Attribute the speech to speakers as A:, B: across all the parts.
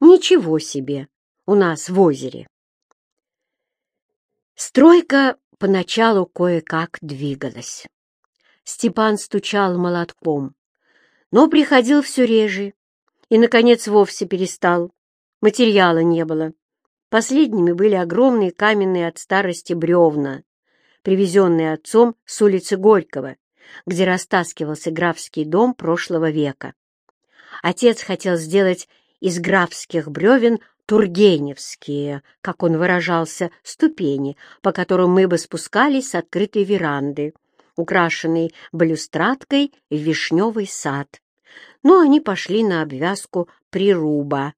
A: Ничего себе у нас в озере. Стройка поначалу кое-как двигалась. Степан стучал молотком, но приходил все реже и, наконец, вовсе перестал. Материала не было. Последними были огромные каменные от старости бревна, привезенные отцом с улицы Горького, где растаскивался графский дом прошлого века. Отец хотел сделать из графских бревен тургеневские, как он выражался, ступени, по которым мы бы спускались с открытой веранды, украшенной балюстрадкой в вишневый сад. Но они пошли на обвязку прируба.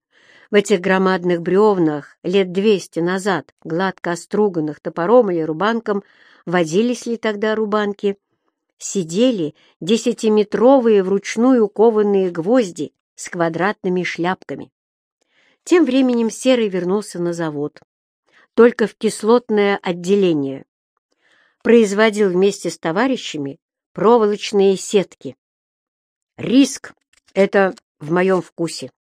A: В этих громадных бревнах лет двести назад, гладко оструганных топором или рубанком, водились ли тогда рубанки, сидели десятиметровые вручную кованые гвозди с квадратными шляпками. Тем временем Серый вернулся на завод, только в кислотное отделение. Производил вместе с товарищами проволочные сетки. Риск — это в моем вкусе.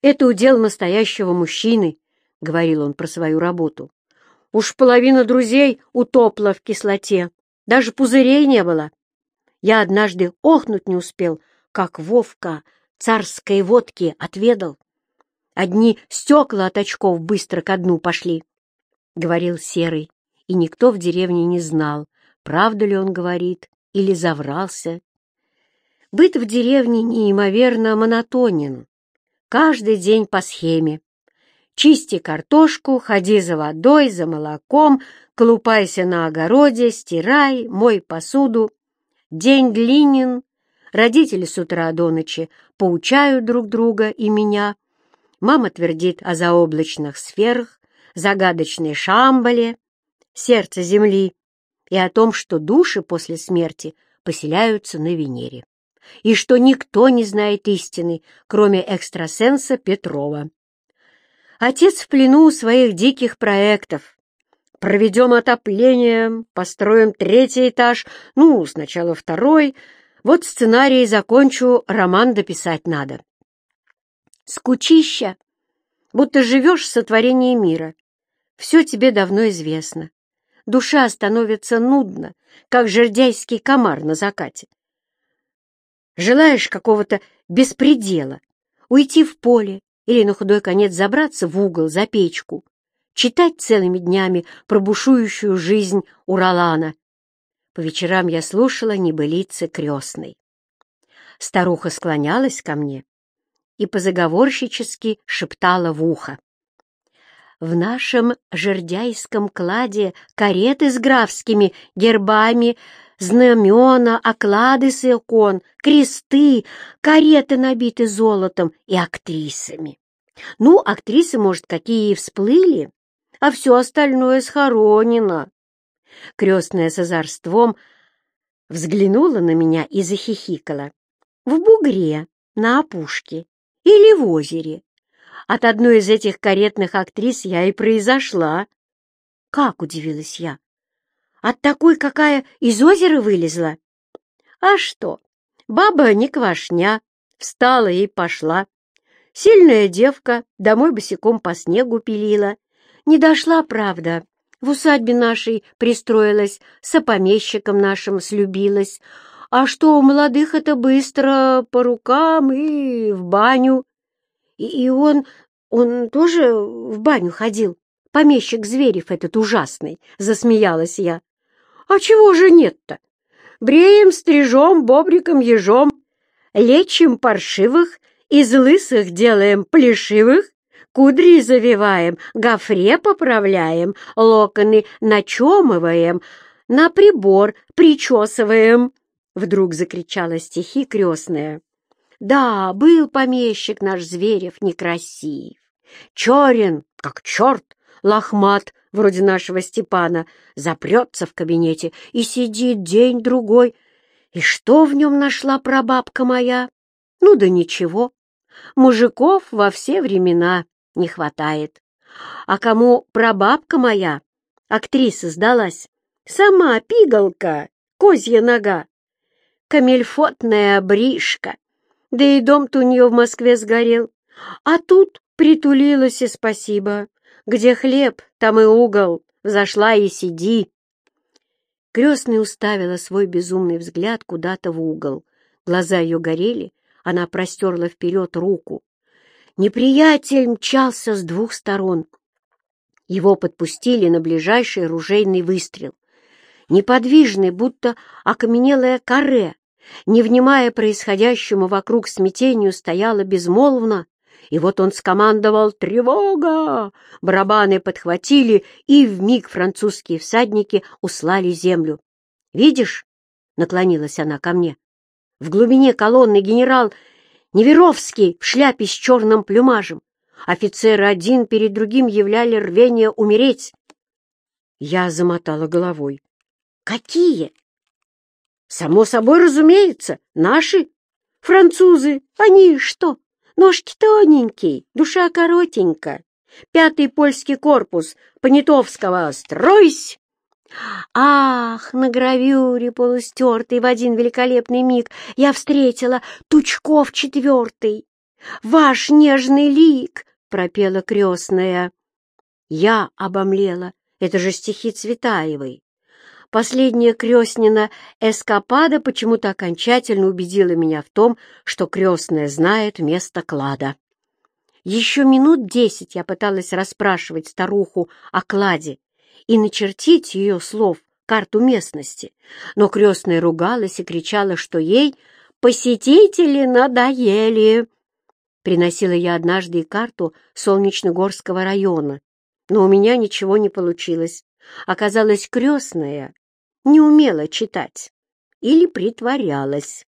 A: Это удел настоящего мужчины, — говорил он про свою работу. Уж половина друзей утопла в кислоте, даже пузырей не было. Я однажды охнуть не успел, как Вовка царской водки отведал. Одни стекла от очков быстро ко дну пошли, — говорил Серый, и никто в деревне не знал, правду ли он говорит или заврался. Быт в деревне неимоверно монотонен. Каждый день по схеме. Чисти картошку, ходи за водой, за молоком, колупайся на огороде, стирай, мой посуду. День длинен, родители с утра до ночи поучают друг друга и меня. Мама твердит о заоблачных сферах, загадочной шамбале, сердце Земли и о том, что души после смерти поселяются на Венере, и что никто не знает истины, кроме экстрасенса Петрова. Отец в плену у своих диких проектов. Проведем отопление, построим третий этаж, ну, сначала второй. Вот сценарий закончу, роман дописать надо. Скучища, будто живешь в сотворении мира. Все тебе давно известно. Душа становится нудна, как жердяйский комар на закате. Желаешь какого-то беспредела, уйти в поле, или на худой конец забраться в угол за печку, читать целыми днями про бушующую жизнь Уралана. По вечерам я слушала небылицы крестной. Старуха склонялась ко мне и позаговорщически шептала в ухо. В нашем жердяйском кладе кареты с графскими гербами знамена, оклады с икон, кресты, кареты набиты золотом и актрисами. Ну, актрисы, может, какие и всплыли, а все остальное схоронено. Крестная с озорством взглянула на меня и захихикала. В бугре, на опушке или в озере. От одной из этих каретных актрис я и произошла. Как удивилась я. От такой, какая из озера вылезла? А что, баба не квашня, встала и пошла. Сильная девка домой босиком по снегу пилила. Не дошла, правда. В усадьбе нашей пристроилась, с помещиком нашим слюбилась. А что у молодых это быстро по рукам и в баню. И, и он, он тоже в баню ходил, помещик Зверев этот ужасный, засмеялась я. А чего же нет-то? Бреем, стрижем, бобриком, ежом, лечим паршивых, из лысых делаем плешивых, кудри завиваем, гофре поправляем, локоны начемываем, на прибор причесываем. Вдруг закричала стихи крестная. Да, был помещик наш Зверев некрасив, черен, как черт, лохмат, вроде нашего Степана, запрется в кабинете и сидит день-другой. И что в нем нашла прабабка моя? Ну да ничего. Мужиков во все времена не хватает. А кому прабабка моя, актриса сдалась, сама пигалка, козья нога, камельфотная бришка, да и дом-то у нее в Москве сгорел, А тут притулилась и спасибо. Где хлеб, там и угол. Зашла и сиди. Крестная уставила свой безумный взгляд куда-то в угол. Глаза ее горели, она простерла вперед руку. Неприятель мчался с двух сторон. Его подпустили на ближайший ружейный выстрел. Неподвижный, будто окаменелое каре, не внимая происходящему вокруг смятению, стояла безмолвно, и вот он скомандовал «Тревога!» Барабаны подхватили, и вмиг французские всадники услали землю. «Видишь?» — наклонилась она ко мне. «В глубине колонны генерал Неверовский в шляпе с черным плюмажем. Офицеры один перед другим являли рвение умереть. Я замотала головой. Какие? Само собой, разумеется, наши. Французы, они что? Ножки тоненькие, душа коротенькая. Пятый польский корпус Понятовского, стройсь! Ах, на гравюре полустертый в один великолепный миг я встретила Тучков четвертый. Ваш нежный лик, — пропела крестная. Я обомлела. Это же стихи Цветаевой. Последняя крестнина эскапада почему-то окончательно убедила меня в том, что крестная знает место клада. Еще минут десять я пыталась расспрашивать старуху о кладе и начертить ее слов карту местности, но крестная ругалась и кричала, что ей посетители надоели. Приносила я однажды и карту Солнечногорского района, но у меня ничего не получилось. Оказалось, крестная не умела читать или притворялась.